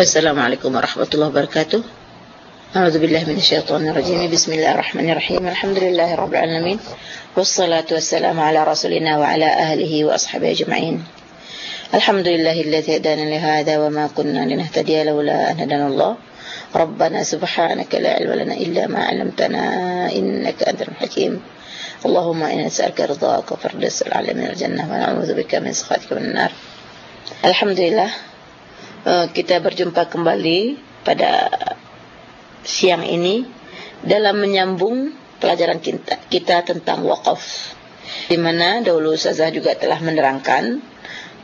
السلام عليكم ورحمة الله وبركاته. أعوذ بالله من الشيطان الرجيم. بسم الله الرحمن الرحيم. الحمد لله رب العالمين. والصلاة والسلام على رسولنا وعلى أهله وأصحابه أجمعين. الحمد لله الذي هدانا لهذا وما كنا لنهتدي لولا أن هدانا الله. ربنا سبحانك لا علم لنا إلا ما علمتنا إنك أنت الحكيم. اللهم إنا نسألك رضاك وفردس العالمين الجنة ونعوذ بك من سخطك من النار. الحمد لله. Eh, kita berjumpa kembali pada siang ini dalam menyambung pelajaran kita, kita tentang wakaf di mana dahulu Ustazah juga telah menerangkan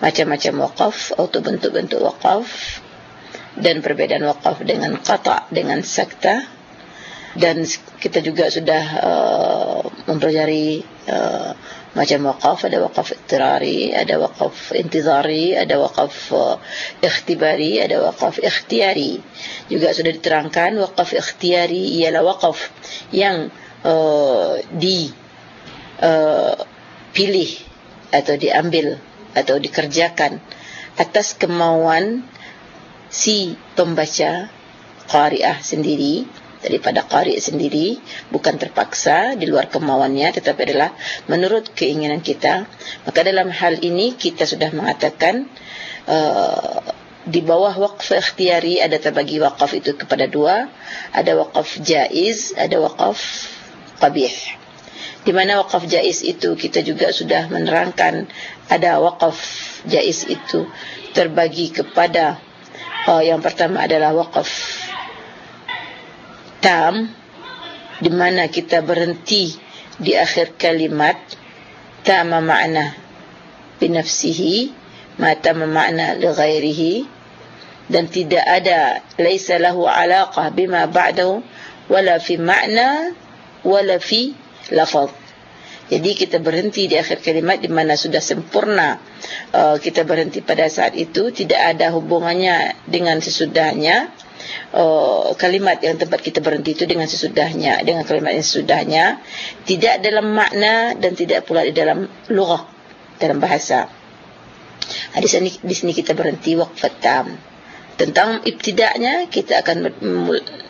macam-macam wakaf atau bentuk-bentuk wakaf dan perbedaan wakaf dengan kata dengan sekta dan kita juga sudah uh, mempelajari uh, macam wakaf ada wakaf iktirari ada wakaf intizari ada wakaf uh, ikhtibari ada wakaf ikhtiari juga sudah diterangkan wakaf ikhtiari ialah wakaf yang uh, di uh, pilih atau diambil atau dikerjakan atas kemauan si pembaca qari'ah sendiri daripada qari sendiri bukan terpaksa di luar kemauannya tetapi adalah menurut keinginan kita. Maka dalam hal ini kita sudah mengatakan uh, di bawah waqf ikhtiari ada terbagi waqaf itu kepada dua. Ada waqaf jaiz ada waqaf qabih. Di mana waqaf jaiz itu kita juga sudah menerangkan ada waqaf jaiz itu terbagi kepada uh, yang pertama adalah waqaf tam di mana kita berhenti di akhir kalimat tama makna binafsihi mata makna li ghairihi dan tidak ada laisa lahu alaqah bima ba'dahu wala fi makna wala fi lafaz. Jadi kita berhenti di akhir kalimat di mana sudah sempurna uh, kita berhenti pada saat itu tidak ada hubungannya dengan sesudahnya uh, kalimat yang tempat kita berhenti itu dengan sesudahnya dengan kalimat yang sesudahnya tidak dalam makna dan tidak pula di dalam lughah dalam bahasa. Ha, di sini di sini kita berhenti waqf tam. Tentang ibtidaknya kita akan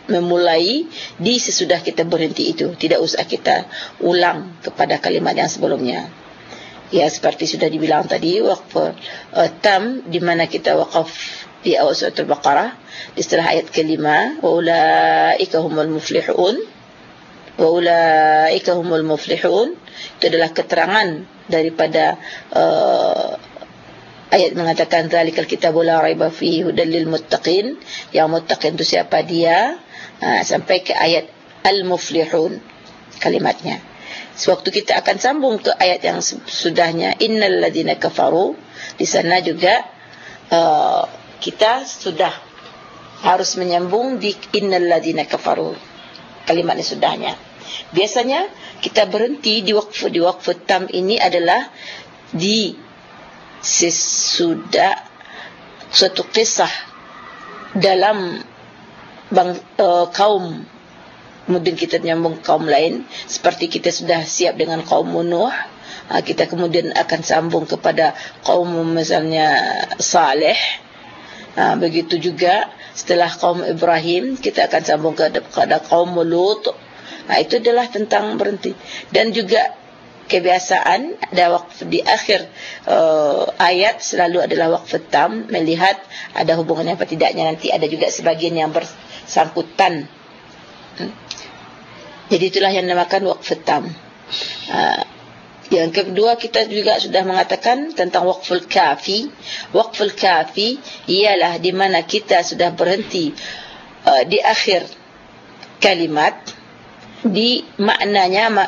memulai di sesudah kita berhenti itu. Tidak usah kita ulang kepada kalimat yang sebelumnya. Ya seperti sudah dibilang tadi waqf uh, tam di mana kita waqaf di awal surah Al-Baqarah di setelah ayat kelima wa ulaika humul muflihun wa ulaika humul muflihun itu adalah keterangan daripada uh, ayat mengatakan zalikal kitabu la raiba fihi hudal lil muttaqin yang muttaqin itu siapa dia? Uh, sampai ke ayat al muflihun kalimatnya. Sewaktu kita akan sambung ke ayat yang sudahnya innal ladina kafaru di sana juga uh, kita sudah harus menyambung di innal ladina kafaru. Kalimat ini sudahnya. Biasanya kita berhenti di waqf di waqf tam ini adalah di sesudah suatu kisah dalam bang, uh, kaum. Kemudian kita menyambung kaum lain. Seperti kita sudah siap dengan kaum Nuh uh, kita kemudian akan sambung kepada kaum misalnya Saleh uh, begitu juga setelah kaum Ibrahim kita akan sambung kepada kaum Lut. Nah itu adalah tentang berhenti. Dan juga kebiasaan ada waktu di akhir uh, ayat selalu adalah waktu tam melihat ada hubungannya apa tidaknya. Nanti ada juga sebagian yang bersangkutan. Hmm. jadi itulah yang dinamakan waktu tam uh, yang kedua kita juga sudah mengatakan tentang waqful kafi. Waqful kafi ialah di mana kita sudah berhenti uh, di akhir kalimat di maknanya ma,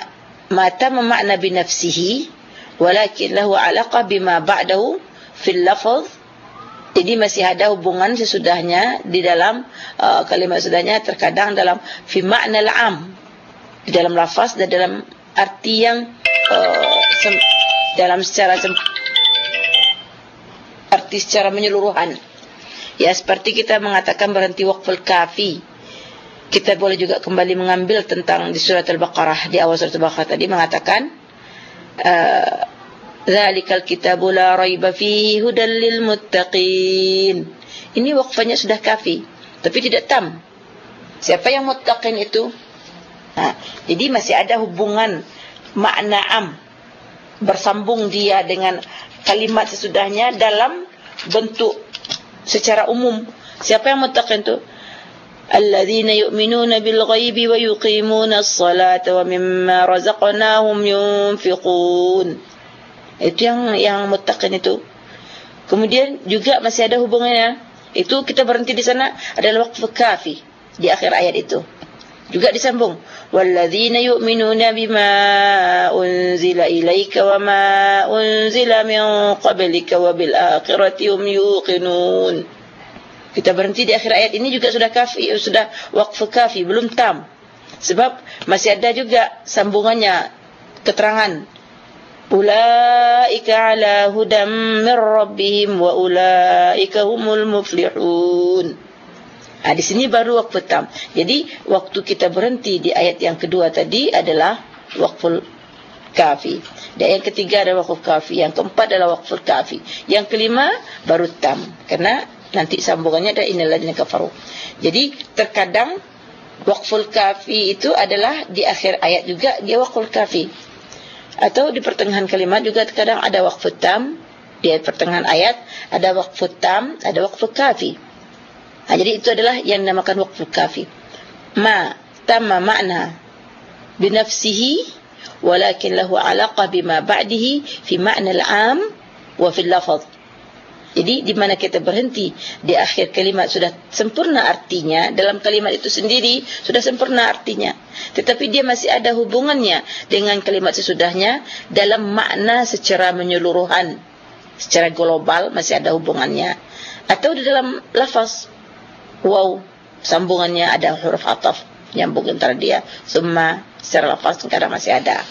mata memakna binafsihi walakin lahu alaqa bima ba'dahu fil lafaz jadi masih ada hubungan sesudahnya di dalam uh, kalimat sesudahnya terkadang dalam fi makna al-am di dalam lafaz dan dalam arti yang uh, dalam secara arti secara menyeluruhan. Ya seperti kita mengatakan berhenti waqful kafi. Kita boleh juga kembali mengambil tentang di surat Al-Baqarah di awal surat Al-Baqarah tadi mengatakan uh, zalikal kitabu la raiba fihi hudal lil muttaqin. ini wakfanya sudah kafi tapi tidak tam siapa yang muttaqin itu ha, jadi masih ada hubungan makna am. Bersambung dia dengan kalimat sesudahnya dalam bentuk secara umum. Siapa yang muttaqin tu? Alladzina yu'minuna bil ghaibi wa yuqimuna as-salata wa mimma razaqnahum yunfiqun. Itu yang yang muttaqin itu. Kemudian juga masih ada hubungannya. Itu kita berhenti di sana adalah waqf kafi di akhir ayat itu juga disambung. Walladzina yu'minuna bima unzila ilaika wama unzila min qablika wabil akhirati hum yuqinun. Kita berhenti di akhir ayat ini juga sudah kafi sudah waqf kafi belum tam. Sebab masih ada juga sambungannya keterangan. Ulaika ala hudam mir rabbihim wa ulaika humul muflihun ha, di sini baru waqf tam jadi waktu kita berhenti di ayat yang kedua tadi adalah waqful kafi dan yang ketiga adalah waqf kafi yang keempat adalah waqful kafi yang kelima baru tam karena nanti sambungannya ada innalladzina kafaru. Jadi terkadang waqful kafi itu adalah di akhir ayat juga dia waqful kafi. Atau di pertengahan kalimat juga terkadang ada waqfut tam di pertengahan ayat ada waqfut tam, ada waqful kafi. Ha, jadi itu adalah yang dinamakan waqful kafi. Ma tamma ma'na binafsihi walakin lahu alaqah bima ba'dihi fi ma'na al-'am wa fi al-lafadh. Jadi di mana kita berhenti di akhir kalimat sudah sempurna artinya dalam kalimat itu sendiri sudah sempurna artinya. Tetapi dia masih ada hubungannya dengan kalimat sesudahnya dalam makna secara menyeluruhan, secara global masih ada hubungannya. Atau di dalam lafaz wow. Sambungannya ada huruf ataf nyambung antara dia. Semua secara lafaz kadang masih ada.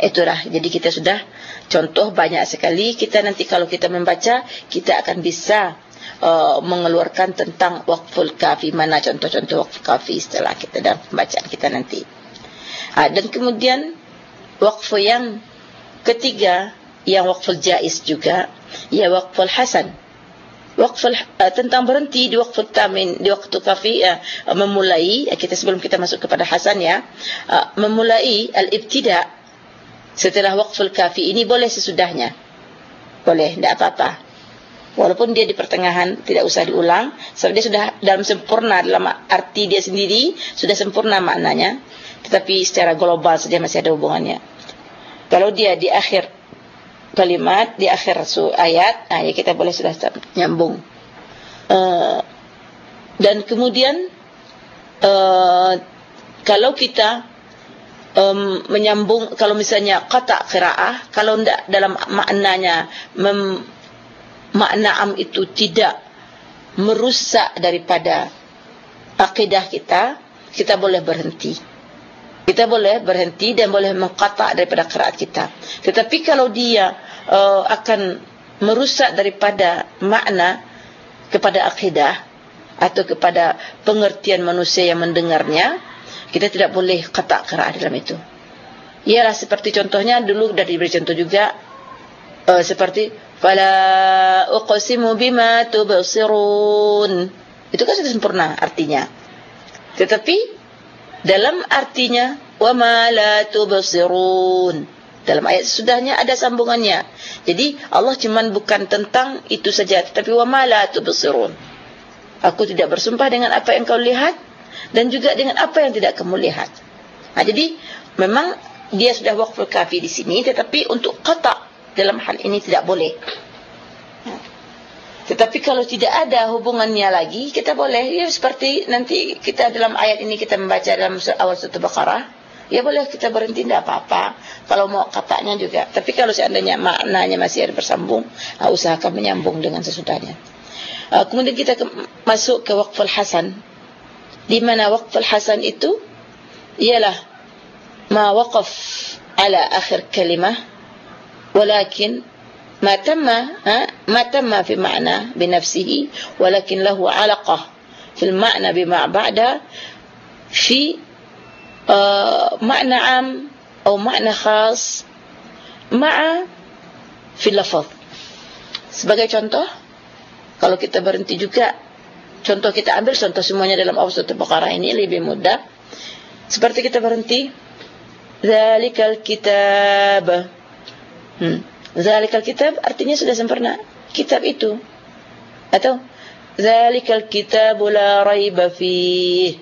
Itulah. Jadi kita sudah contoh banyak sekali. Kita nanti kalau kita membaca kita akan bisa uh, mengeluarkan tentang waqful kafi. Mana contoh-contoh waqf kafi setelah kita dalam pembacaan kita nanti. Uh, dan kemudian waqf yang ketiga yang waqful jaiz juga ya waqful hasan waqful uh, tentang berhenti di waqful tamin di waktu kafi uh, memulai uh, kita sebelum kita masuk kepada hasan ya uh, memulai al-ibtida' setelah waqful kafi ini boleh sesudahnya. Boleh tidak apa-apa. Walaupun dia di pertengahan tidak usah diulang sebab dia sudah dalam sempurna dalam arti dia sendiri sudah sempurna maknanya. Tetapi secara global saja masih ada hubungannya. Kalau dia di akhir kalimat di akhir ayat nah ya kita boleh sudah nyambung. Uh, dan kemudian uh, kalau kita um, menyambung kalau misalnya kata qiraah kalau ndak dalam maknanya mem, makna am itu tidak merusak daripada akidah kita kita boleh berhenti kita boleh berhenti dan boleh mengqata daripada qiraat kita tetapi kalau dia uh, akan merusak daripada makna kepada akidah atau kepada pengertian manusia yang mendengarnya kita tidak boleh kata qiraah dalam itu. Ialah seperti contohnya dulu sudah diberi contoh juga uh, seperti fala uqsimu bima tubsirun. Itu kan sudah sempurna artinya. Tetapi dalam artinya wa ma la tubsirun. Dalam ayat sesudahnya ada sambungannya. Jadi Allah cuma bukan tentang itu saja tetapi wa ma la tubsirun. Aku tidak bersumpah dengan apa yang kau lihat dan juga dengan apa yang tidak kamu lihat. Nah, jadi memang dia sudah waqful kafi di sini tetapi untuk qata dalam hal ini tidak boleh. Tetapi kalau tidak ada hubungannya lagi kita boleh ya seperti nanti kita dalam ayat ini kita membaca dalam awal surah Baqarah ya boleh kita berhenti tidak apa-apa. Kalau mau katanya juga. Tapi kalau seandainya maknanya masih ada bersambung uh, usahakan menyambung dengan sesudahnya. Uh, kemudian kita ke, masuk ke waqful hasan. Di mana waqf al-hasan itu ialah ma waqaf ala akhir kalimah walakin ma tamma fi ma'na bi nafsihi walakin lahu 'alaqah fi al-ma'na bima ba'da fi uh, ma'na 'am atau ma'na khas ma'a fi lafaz sebagai contoh Kalau kita berhenti juga, contoh kita ambil contoh semuanya dalam awsat al ini lebih mudah. Seperti kita berhenti, Zalikal kitab. Hmm. Zalikal kitab artinya sudah sempurna. Kitab itu. Atau Zalikal kitab la raiba fih.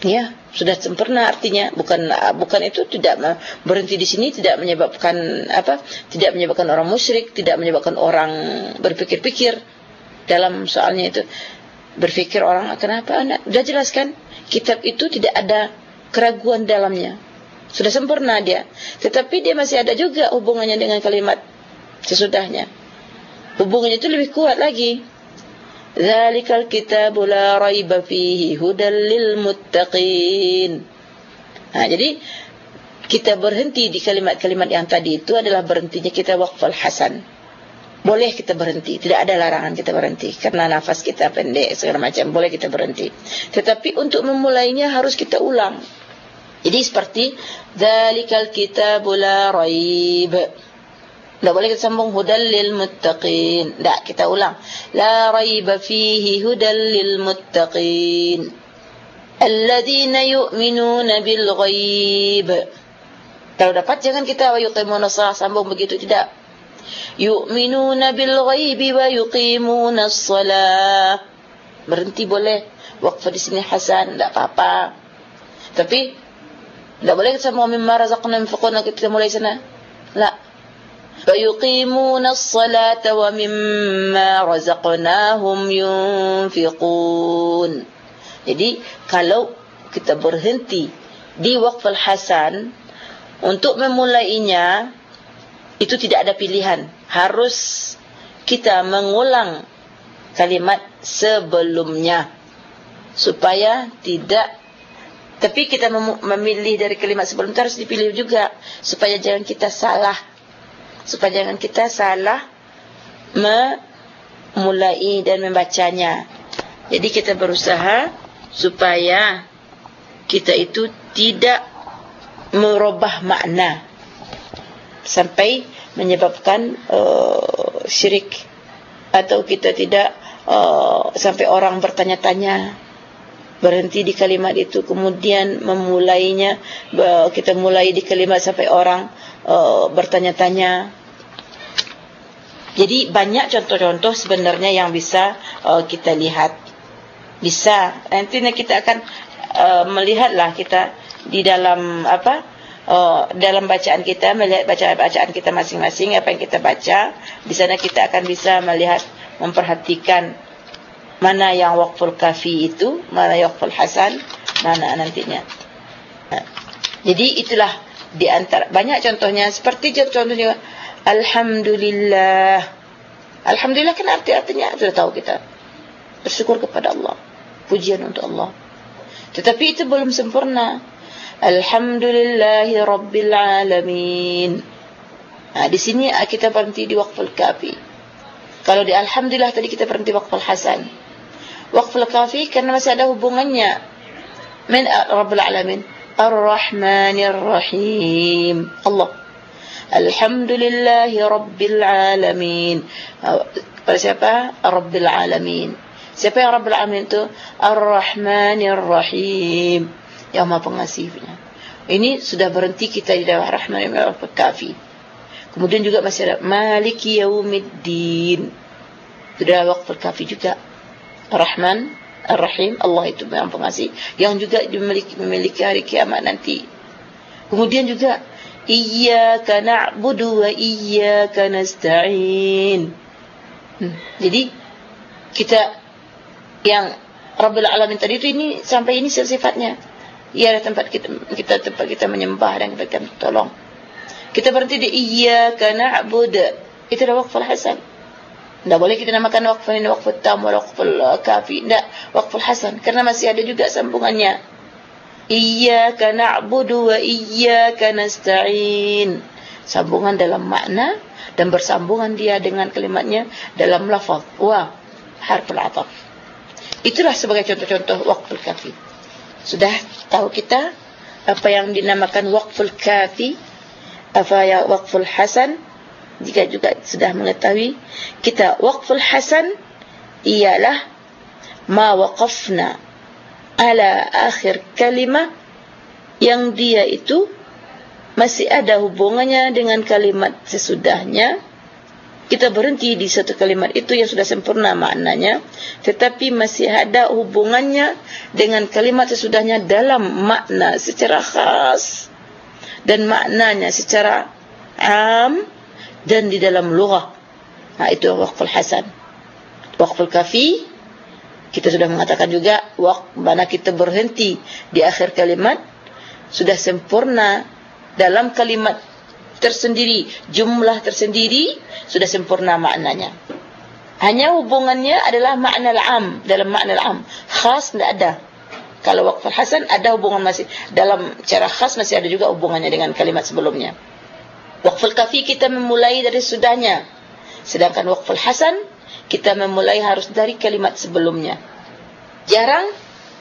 Ya, sudah sempurna artinya bukan bukan itu tidak berhenti di sini tidak menyebabkan apa? Tidak menyebabkan orang musyrik, tidak menyebabkan orang berpikir-pikir dalam soalnya itu berpikir orang kenapa sudah jelaskan kitab itu tidak ada keraguan dalamnya sudah sempurna dia. Tetapi dia masih ada juga hubungannya dengan kalimat sesudahnya. Hubungannya itu lebih kuat lagi. Zalikal kitabu la raiba fihi hudal lil muttaqin. Ha jadi kita berhenti di kalimat-kalimat yang tadi itu adalah berhentinya kita waqfal hasan. Boleh kita berhenti. Tidak ada larangan kita berhenti. Karena nafas kita pendek segala macam. Boleh kita berhenti. Tetapi untuk memulainya harus kita ulang jadi seperti Zalikal kitabu la raib. Tak boleh kita sambung Hudal lil muttaqin. Tak, kita ulang. La raib fihi hudal lil muttaqin. Alladina yu'minuna bil ghaib. Kalau dapat jangan kita Wa yuqimuna salah sambung begitu Tidak. Yu'minuna bil ghaib Wa yuqimuna salah Berhenti boleh. Waqfa di sini Hasan Tak apa-apa. Tapi tidak boleh kita semua mimma razaqna yunfiquna kita mulai sana. La. Fa yuqimuna as-salata wa mimma razaqnahum yunfiqun. Jadi kalau kita berhenti di waqf al-hasan untuk memulainya itu tidak ada pilihan. Harus kita mengulang kalimat sebelumnya supaya tidak tapi kita memilih dari kalimat sebelum itu harus dipilih juga supaya jangan kita salah. Supaya jangan kita salah memulai dan membacanya. Jadi kita berusaha supaya kita itu tidak merubah makna sampai menyebabkan uh, syirik atau kita tidak uh, sampai orang bertanya-tanya berhenti di kalimat itu kemudian memulainya kita mulai di kalimat sampai orang uh, bertanya-tanya. Jadi banyak contoh-contoh sebenarnya yang bisa uh, kita lihat. Bisa. Nanti kita akan uh, melihatlah kita di dalam apa uh, dalam bacaan kita melihat bacaan-bacaan kita masing-masing apa yang kita baca. Di sana kita akan bisa melihat memperhatikan mana yang waqful kafi itu, mana waqful hasan, mana nantinya. Jadi itulah di antara banyak contohnya seperti contohnya alhamdulillah. Alhamdulillah kan arti artinya sudah tahu kita. Bersyukur kepada Allah. Pujian untuk Allah. Tetapi itu belum sempurna. Alhamdulillahi rabbil alamin. Nah, di sini kita berhenti di waqful kafi. Kalau di alhamdulillah tadi kita berhenti waqful hasan waqful kafi karena masih ada hubungannya min rabbul alamin. Arrahmanir rahim Allah. Alhamdulillahi rabbil alamin. Pada siapa? Rabbil alamin. Siapa yang rabbil alamin itu arrahmanir rahim yang maha pengasihnya ini sudah berhenti kita di dalam rahman yang kafi kemudian juga masih ada maliki yaumiddin. Sudah waqful kafi juga Rahman Ar-Rahim Allah itu yang pengasih yang juga memiliki memiliki hari kiamat nanti. Kemudian juga iyyaka na'budu wa iyyaka nasta'in. Hmm. jadi kita yang Rabbul Alamin tadi itu ini sampai ini sifatnya ia ada tempat kita kita tempat kita menyembah dan kita tolong. Kita berhenti di iyyaka na'budu. Itu adalah waqful hasan tidak boleh kita namakan waqf ini waqf tam atau waqf kafi. Tidak, waqf hasan. Karena masih ada juga sambungannya. Iyaka na'budu wa iyaka nasta'in. Sambungan dalam makna dan bersambungan dia dengan kalimatnya dalam lafaz. Wa harful ataf. Itulah sebagai contoh-contoh waqf kafi. Sudah tahu kita apa yang dinamakan waqf kafi? Apa ya waqf hasan? Jika juga sudah mengetahui kita waqful hasan ialah ma waqafna ala akhir kalimah yang dia itu masih ada hubungannya dengan kalimat sesudahnya. Kita berhenti di satu kalimat itu yang sudah sempurna maknanya tetapi masih ada hubungannya dengan kalimat sesudahnya dalam makna secara khas dan maknanya secara am dan di dalam lughah ha itu waqful hasan waqful kafi kita sudah mengatakan juga waqf mana kita berhenti di akhir kalimat sudah sempurna dalam kalimat tersendiri, jumlah tersendiri sudah sempurna maknanya. Hanya hubungannya adalah makna al-am dalam makna al-am. Khas tidak ada. Kalau waqf hasan ada hubungan masih dalam cara khas masih ada juga hubungannya dengan kalimat sebelumnya. Waqf kafi kita memulai dari sudahnya. Sedangkan waqf hasan kita memulai harus dari kalimat sebelumnya. Jarang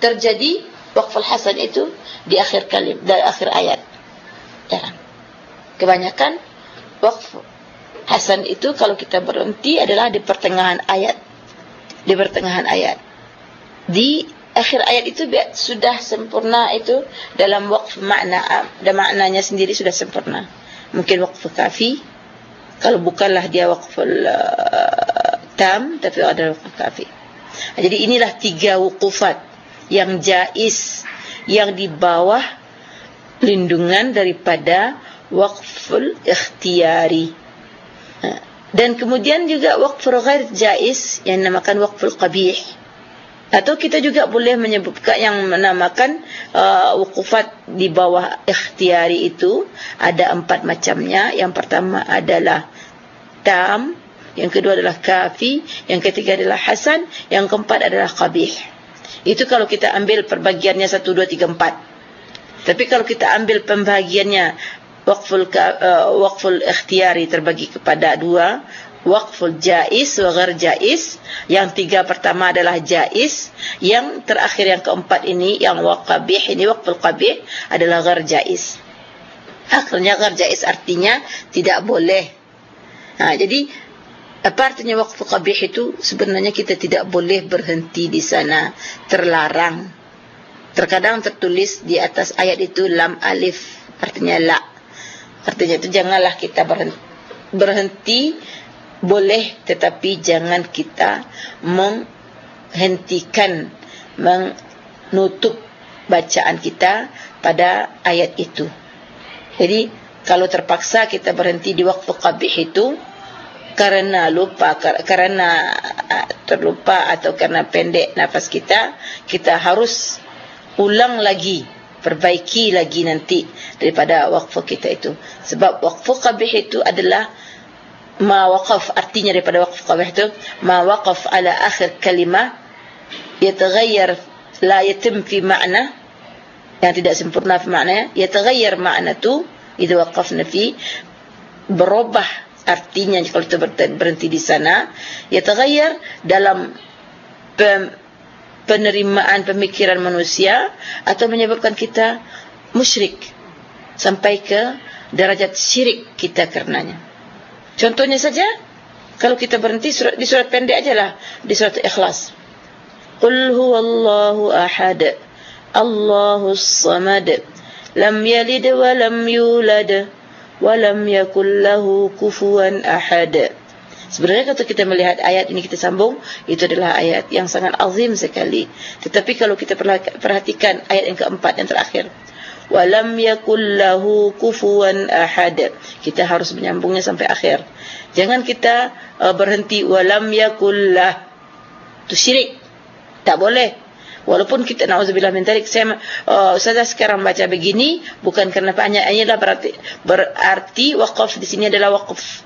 terjadi waqf hasan itu di akhir kalimat dari akhir ayat. Jarang kebanyakan waqf hasan itu kalau kita berhenti adalah di pertengahan ayat di pertengahan ayat di akhir ayat itu sudah sempurna itu dalam waqf makna dan maknanya sendiri sudah sempurna mungkin waqf kafi. Kalau bukanlah dia waqf uh, tam tapi ada waqf kafi. Jadi inilah tiga wuqufat yang jais yang di bawah lindungan daripada waqful ikhtiyari. Ha. dan kemudian juga waqful ghair jais yang dinamakan waqful qabih atau kita juga boleh menyebutkan yang menamakan uh, wukufat di bawah ikhtiyari itu ada empat macamnya. Yang pertama adalah tam yang kedua adalah kafi yang ketiga adalah hasan yang keempat adalah qabih. Itu kalau kita ambil perbagiannya 1 2 3 4 tapi kalau kita ambil pembagiannya waqful uh, waqful ikhtiyari terbagi kepada dua waqful jais wa ghair jais. Yang tiga pertama adalah jais. Yang terakhir yang keempat ini yang waqabih ini waqful qabih adalah ghair jais. Akhirnya ghair jais artinya tidak boleh. Ha jadi apa artinya waqful qabih itu? Sebenarnya kita tidak boleh berhenti di sana. Terlarang. Terkadang tertulis di atas ayat itu lam alif. Artinya la. Artinya itu janganlah kita berhenti, berhenti boleh tetapi jangan kita menghentikan menutup bacaan kita pada ayat itu. Jadi kalau terpaksa kita berhenti di waktu qabih itu karena lupa karena terlupa atau karena pendek nafas kita kita harus ulang lagi perbaiki lagi nanti daripada waqf kita itu sebab waqf qabih itu adalah ma waqaf artinya daripada waqf qabih itu ma waqaf ala akhir kalimah yataghayyar la yatim fi ma'na yang tidak sempurna fi makna yataghayyar makna tu idza waqafna fi berubah artinya kalau kita berhenti di sana yataghayyar dalam penerimaan pemikiran manusia atau menyebabkan kita musyrik sampai ke derajat syirik kita karenanya. Contohnya saja kalau kita berhenti surat, di surat pendek aja lah di surat Ikhlas. Qul huwallahu ahad. Allahus samad. Lam yalid wa lam yulad wa lam yakul lahu kufuwan ahad. Sebenarnya kalau kita melihat ayat ini kita sambung, itu adalah ayat yang sangat azim sekali. Tetapi kalau kita perhatikan ayat yang keempat yang terakhir, walam yakul lahu kufuwan ahad. Kita harus menyambungnya sampai akhir. Jangan kita uh, berhenti walam yakul lah. Itu syirik. Tak boleh. Walaupun kita nauzubillah min dzalik saya uh, saya sekarang baca begini bukan kerana banyak inilah berarti berarti waqaf di sini adalah waqaf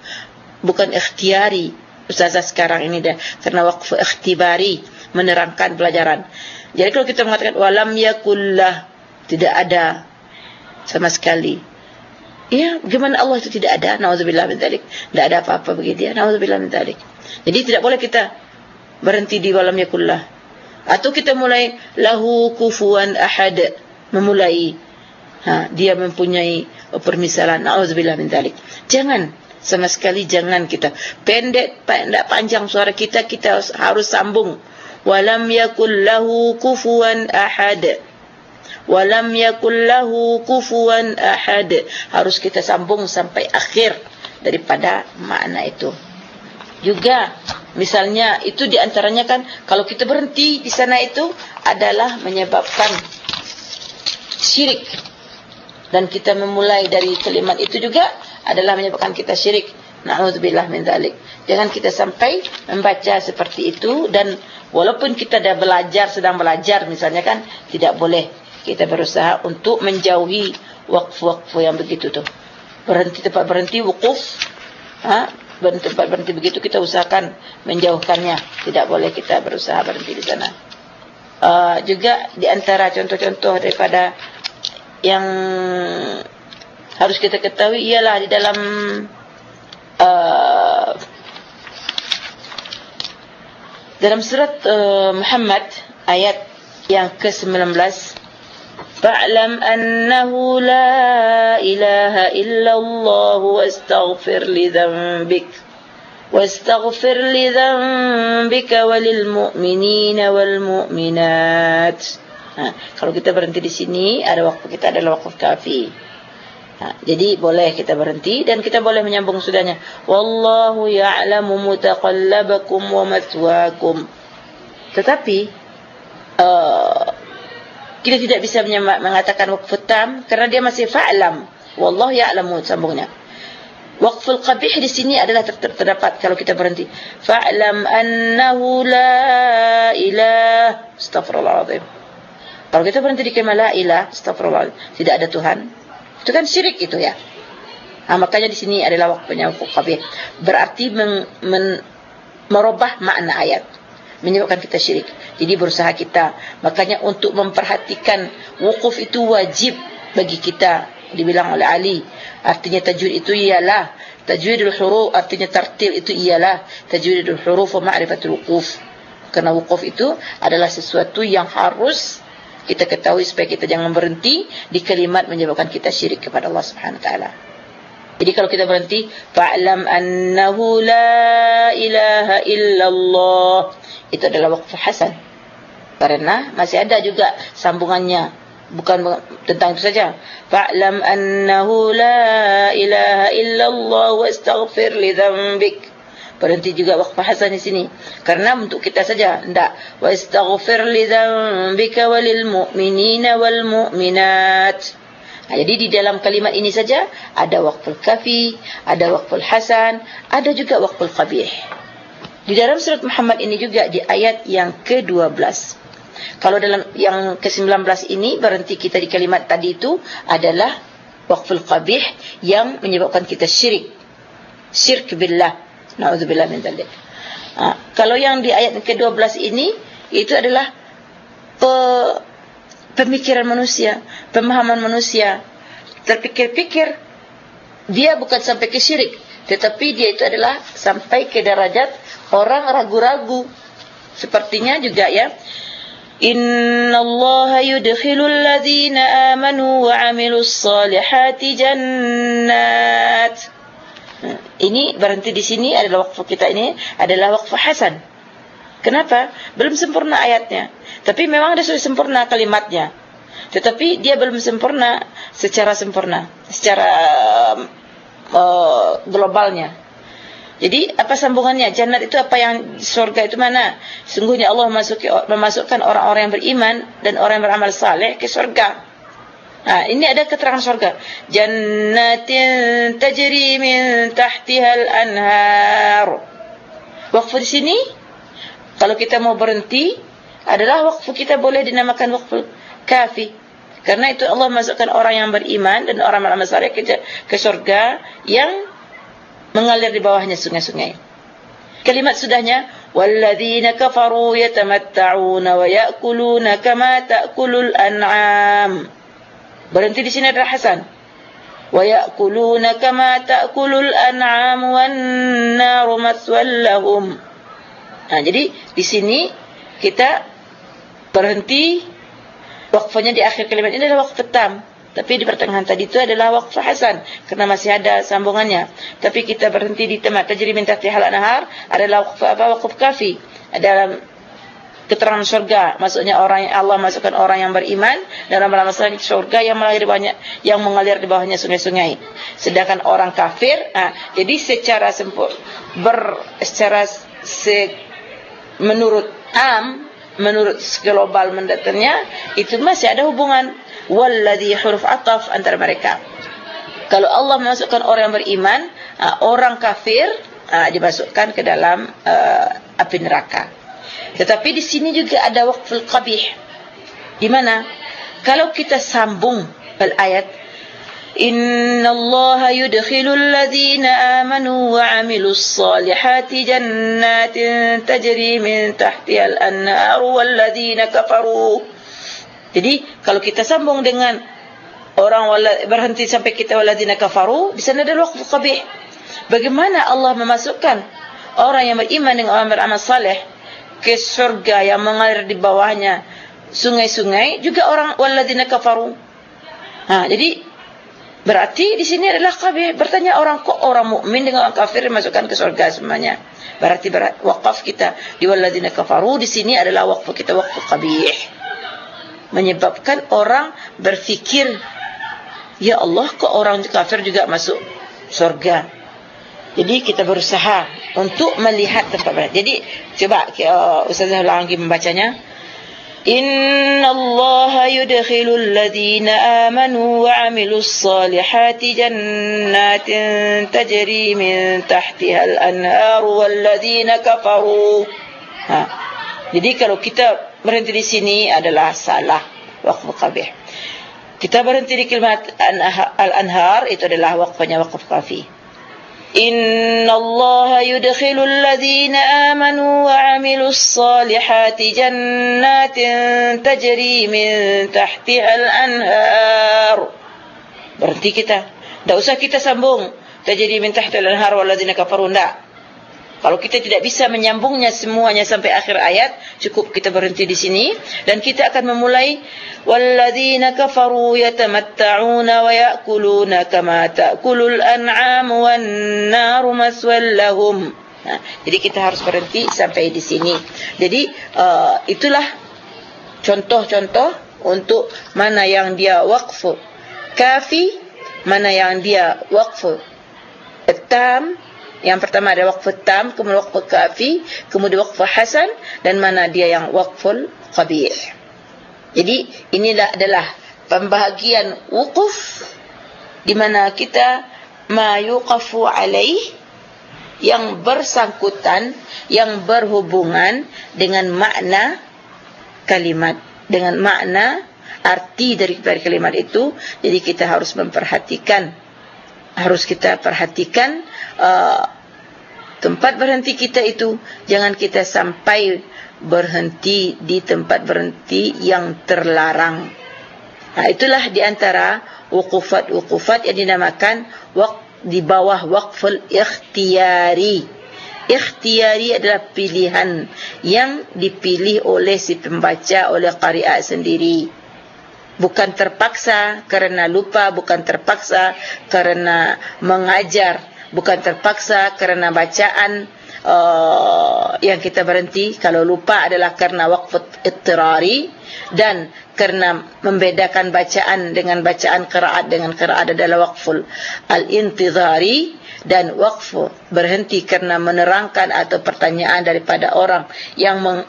bukan ikhtiari ustazah sekarang ini dah karena waqf ikhtibari menerangkan pelajaran jadi kalau kita mengatakan walam yakullah tidak ada sama sekali. Ya gimana Allah itu tidak ada naudzubillah min dzalik. Tidak ada apa-apa bagi dia naudzubillah min dzalik. Jadi tidak boleh kita berhenti di walam yakullah. Atau kita mulai lahu kufuwan ahad memulai. Ha dia mempunyai permisalan naudzubillah min dzalik. Jangan sama sekali jangan kita. Pendek pendek panjang suara kita kita harus sambung. Walam yakul lahu kufuwan ahad walam yakul lahu kufuwan ahad. Harus kita sambung sampai akhir daripada makna itu. Juga misalnya itu diantaranya kan kalau kita berhenti di sana itu adalah menyebabkan syirik. Dan kita memulai dari kalimat itu juga adalah menyebabkan kita syirik. Na'udzubillah min zalik jangan kita sampai membaca seperti itu dan walaupun kita dah belajar sedang belajar misalnya kan tidak boleh kita berusaha untuk menjauhi wakfu-wakfu yang begitu tu. Berhenti tempat berhenti wukuf. Ha? Berhenti tempat berhenti begitu kita usahakan menjauhkannya. Tidak boleh kita berusaha berhenti di sana. Uh, juga di antara contoh-contoh daripada yang harus kita ketahui ialah di dalam uh, dalam surat uh, Muhammad ayat yang ke-19 Ilaha illallah wastaghfir li dhanbik wastaghfir li dhanbika walil mu'minina wal mu'minat ha, kalau kita berhenti di sini ada waktu kita adalah waktu kafi Ha, jadi boleh kita berhenti dan kita boleh menyambung sudahnya. Wallahu ya'lamu mutaqallabakum wa matwaakum. Tetapi uh, kita tidak bisa mengatakan waqf tam karena dia masih fa'lam. Wallahu ya'lamu sambungnya. Waqful qabih di sini adalah ter ter terdapat kalau kita berhenti. Fa'lam annahu la ilah. Astaghfirullahaladzim. Kalau kita berhenti di kalimat la ilah, astaghfirullah, tidak ada Tuhan. Itu kan syirik itu ya. Nah, makanya di sini adalah waktunya wukuf qabih. Berarti men, men, merubah makna ayat. Menyebabkan kita syirik. Jadi berusaha kita. Makanya untuk memperhatikan wukuf itu wajib bagi kita. Dibilang oleh Ali. Artinya tajwid itu ialah. Tajwidul huruf artinya tartil itu ialah. Tajwidul huruf wa ma'rifatul wukuf. Karena wukuf itu adalah sesuatu yang harus kita ketahui supaya kita jangan berhenti di kalimat menyebabkan kita syirik kepada Allah Subhanahu wa taala. Jadi kalau kita berhenti fa'lam annahu la ilaha illallah itu adalah waqf hasan. Karena masih ada juga sambungannya. Bukan tentang itu saja. Fa'lam annahu la ilaha illallah wastaghfir li dhanbik. Berhenti juga waqf hasan di sini. Karena untuk kita saja ndak wa astaghfir li dzambika walil mu'minina wal mu'minat. Nah, jadi di dalam kalimat ini saja ada waqful kafi ada waqful hasan ada juga waqful qabih di dalam surat Muhammad ini juga di ayat yang ke-12 kalau dalam yang ke-19 ini berhenti kita di kalimat tadi itu adalah waqful qabih yang menyebabkan kita syirik syirk billah Nauzubillah min dzalik. Ha, kalau yang di ayat ke-12 ini itu adalah pe, pemikiran manusia, pemahaman manusia. Terpikir-pikir dia bukan sampai ke syirik, tetapi dia itu adalah sampai ke derajat orang ragu-ragu. Sepertinya juga ya Inna Allah yudkhilul ladzina amanu wa 'amilus salihati jannat ini berhenti di sini adalah wakfu kita ini adalah wakfu hasan. Kenapa? Belum sempurna ayatnya. Tapi memang dia sudah sempurna kalimatnya. Tetapi dia belum sempurna secara sempurna, secara uh, globalnya. Jadi apa sambungannya? Jannat itu apa yang surga itu mana? Sungguhnya Allah memasukkan orang-orang yang beriman dan orang yang beramal saleh ke surga. Ha, ini ada keterangan surga. Jannatin tajri min tahtiha al-anhar. Wakfu di sini kalau kita mau berhenti adalah wakfu kita boleh dinamakan wakfu kafi. Karena itu Allah masukkan orang yang beriman dan orang beramal saleh ke, ke surga yang mengalir di bawahnya sungai-sungai. Kalimat sudahnya walladzina kafaru yatamatta'una wa ya'kuluna kama ta'kulul an'am. Berhenti di sini adalah Hasan. Wa ya'kuluna kama ta'kulul an'am wan naru maswallahum. Nah, jadi di sini kita berhenti wakfanya di akhir kalimat ini adalah wakf tam. Tapi di pertengahan tadi itu adalah wakaf hasan kerana masih ada sambungannya. Tapi kita berhenti di tempat tajri min tahti hal nahar adalah wakaf apa wakaf kafi. Dalam keterangan surga maksudnya orang yang Allah masukkan orang yang beriman dalam masalah surga yang banyak yang mengalir di bawahnya sungai-sungai. Sedangkan orang kafir, ah, jadi secara sempur ber secara se, menurut am menurut global mendatangnya itu masih ada hubungan. Walladhi huruf ataf antara mereka. Kalau Allah memasukkan orang beriman uh, orang kafir uh, dimasukkan ke dalam uh, api neraka. Tetapi di sini juga ada waqful qabih. Di mana? Kalau kita sambung ayat إن الله يدخل الذين آمنوا وعملوا الصالحات جنات تجري من تحتها الأنهار والذين كفروا Jadi kalau kita sambung dengan orang berhenti sampai kita waladina kafaru di sana ada waqf qabih. Bagaimana Allah memasukkan orang yang beriman dengan orang beramal saleh ke surga yang mengalir di bawahnya sungai-sungai juga orang waladina kafaru. Ha jadi Berarti di sini adalah kabeh bertanya orang kok orang mukmin dengan orang kafir dimasukkan ke surga semuanya. Berarti berat, wakaf kita di walladzina kafaru di sini adalah wakaf kita wakaf qabih. Menyebabkan orang berfikir ya Allah kok orang kafir juga masuk surga. Jadi kita berusaha untuk melihat tempat Jadi coba uh, Ustazah lagi membacanya. إن الله يدخل الذين آمنوا وعملوا الصالحات جنات تجري من تحتها الأنهار والذين كفروا ha. Jadi kalau kita berhenti di sini adalah salah waqf qabih. Kita berhenti di kalimat al-anhar itu adalah waqfnya waqf kafi. إن الله يدخل الذين آمنوا وعملوا الصالحات جنات تجري من تحتها الأنهار berhenti kita tak usah kita sambung tajri min tahtil anhar walladzina kafaru ndak kalau kita tidak bisa menyambungnya semuanya sampai akhir ayat, cukup kita berhenti di sini dan kita akan memulai walladzina kafaru yatamatta'una wa ya'kuluna kama ta'kulul an'am wan naru maswal lahum. Nah, jadi kita harus berhenti sampai di sini. Jadi uh, itulah contoh-contoh untuk mana yang dia waqfu kafi, mana yang dia waqfu tam yang pertama ada waqf tam, kemudian waqf kafi, kemudian waqf hasan dan mana dia yang waqful qabih. Jadi inilah adalah pembahagian wukuf di mana kita ma yuqafu alaih yang bersangkutan yang berhubungan dengan makna kalimat dengan makna arti dari kalimat itu jadi kita harus memperhatikan harus kita perhatikan uh, tempat berhenti kita itu jangan kita sampai berhenti di tempat berhenti yang terlarang. Nah, itulah di antara wukufat-wukufat yang dinamakan waq di bawah waqful ikhtiyari. Ikhtiyari adalah pilihan yang dipilih oleh si pembaca oleh qari'ah sendiri bukan terpaksa kerana lupa bukan terpaksa kerana mengajar bukan terpaksa kerana bacaan uh, yang kita berhenti. Kalau lupa adalah kerana waqf ittirari dan kerana membedakan bacaan dengan bacaan qiraat dengan qiraat adalah waqful al-intizari dan waqf berhenti kerana menerangkan atau pertanyaan daripada orang yang meng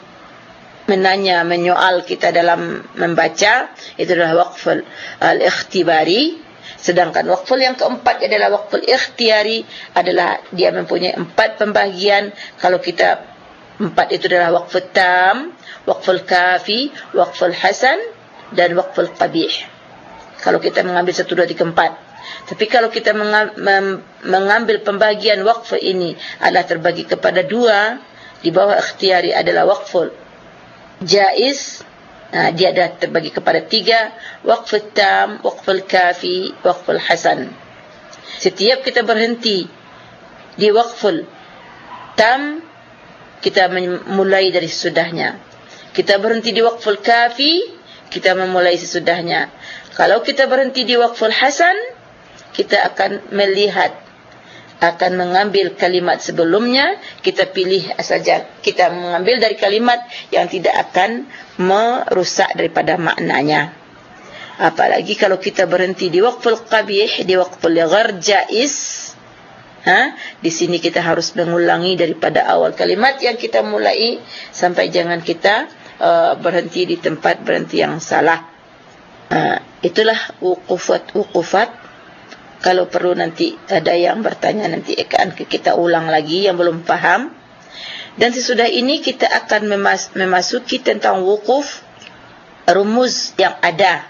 menanya menyoal kita dalam membaca itu adalah waqful al-ikhtibari sedangkan waqful yang keempat adalah waqful ikhtiari adalah dia mempunyai empat pembahagian. Kalau kita empat itu adalah waqful tam waqful kafi waqful hasan dan waqful qabih kalau kita mengambil satu dua tiga empat. Tapi kalau kita mengambil pembahagian waqf ini adalah terbagi kepada dua di bawah ikhtiari adalah waqful jaiz dia dah terbagi kepada tiga waqf tam waqf kafi waqf hasan setiap kita berhenti di waqf tam kita mulai dari sudahnya kita berhenti di waqf kafi kita memulai sesudahnya. Kalau kita berhenti di waqful hasan, kita akan melihat akan mengambil kalimat sebelumnya kita pilih saja kita mengambil dari kalimat yang tidak akan merusak daripada maknanya. Apalagi kalau kita berhenti di waqful qabih di waqful ghar jaiz ha? Di sini kita harus mengulangi daripada awal kalimat yang kita mulai sampai jangan kita uh, berhenti di tempat berhenti yang salah. Uh, itulah wuqufat wuqufat kalau perlu nanti ada yang bertanya nanti akan kita ulang lagi yang belum paham dan sesudah ini kita akan memas memasuki tentang wukuf rumus yang ada.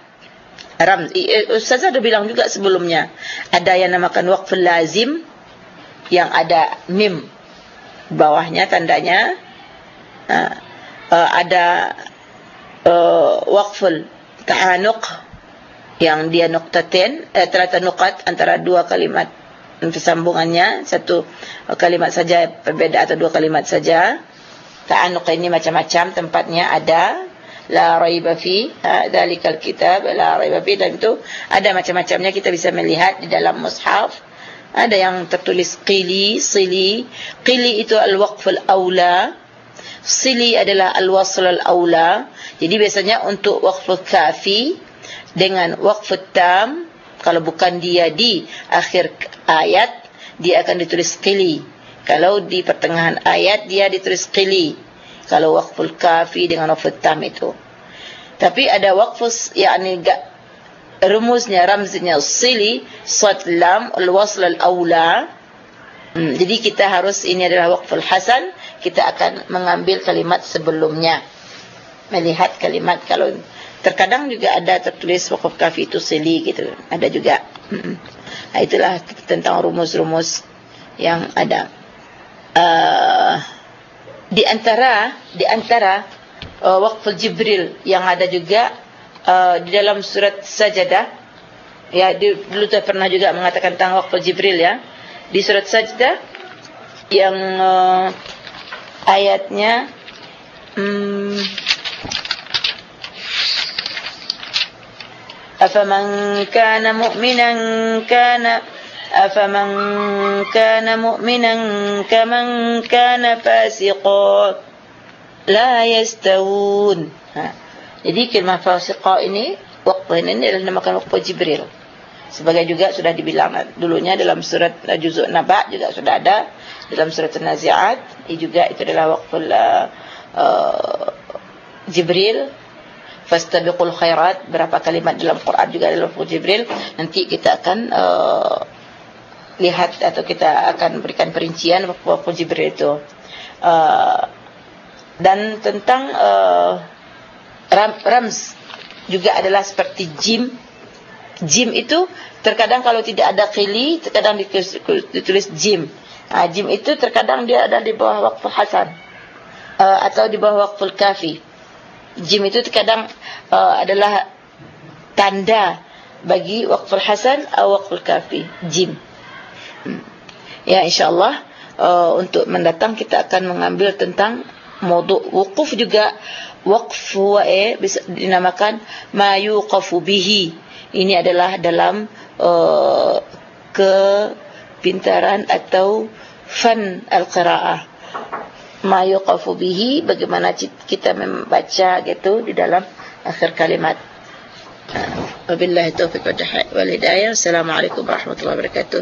Ram eh, ustaz ada bilang juga sebelumnya ada yang namakan waqf lazim yang ada mim bawahnya tandanya. Uh, uh, ada uh, waqful ta'anuq yang dia nuktatin eh, terata nukat antara dua kalimat sambungannya satu kalimat saja berbeda atau dua kalimat saja. Ta'anuq ini macam-macam tempatnya ada. La raiba fi dzalikal kitab la raiba fi. Dan itu ada macam-macamnya kita bisa melihat di dalam mushaf. Ada yang tertulis qili sili. Qili itu al-waqf al-aula sili adalah al-wasl al-aula jadi biasanya untuk waqf kafi dengan waqf tam kalau bukan dia di akhir ayat dia akan ditulis qili. Kalau di pertengahan ayat dia ditulis qili. Kalau waqful kafi dengan waqf tam itu. Tapi ada waqf yakni rumusnya ramznya sili sad lam al wasl al aula hmm, jadi kita harus ini adalah waqful hasan kita akan mengambil kalimat sebelumnya. Melihat kalimat kalau terkadang juga ada tertulis wakaf kafi itu seli gitu. Ada juga nah, itulah tentang rumus-rumus yang ada. Uh, di antara di antara uh, waqf jibril yang ada juga uh, di dalam surat sajadah ya dulu tu pernah juga mengatakan tentang waqf jibril ya. Di surat sajadah yang uh, ayatnya hmm, أفمن كان مؤمنا كان أفمن كان مؤمنا كمن كان فاسقا لا يستوون jadi kalimat fasiqa ini waktu ini adalah namakan waktu Jibril sebagai juga sudah dibilang dulunya dalam surat juzuk naba juga sudah ada dalam surat an-nazi'at juga itu adalah waktu uh, Jibril fastabiqul khairat berapa kalimat dalam Quran juga dalam Quran Jibril nanti kita akan uh, lihat atau kita akan berikan perincian waktu Jibril itu. Uh, dan tentang uh, ram, rams juga adalah seperti jim. Jim itu terkadang kalau tidak ada khili terkadang ditulis, ditulis jim. Uh, jim itu terkadang dia ada di bawah waktu hasan uh, atau di bawah waktu kafi jim itu terkadang uh, adalah tanda bagi waqful hasan atau waqful kafi. Jim. Hmm. ya insyaallah uh, untuk mendatang kita akan mengambil tentang modul wukuf juga. Waqf wa e bisa dinamakan ma yuqafu bihi. Ini adalah dalam uh, kepintaran atau fan al-qiraah ma yuqafu bihi bagaimana kita membaca gitu di dalam akhir kalimat. Wabillahi taufiq wal hidayah. Assalamualaikum warahmatullahi wabarakatuh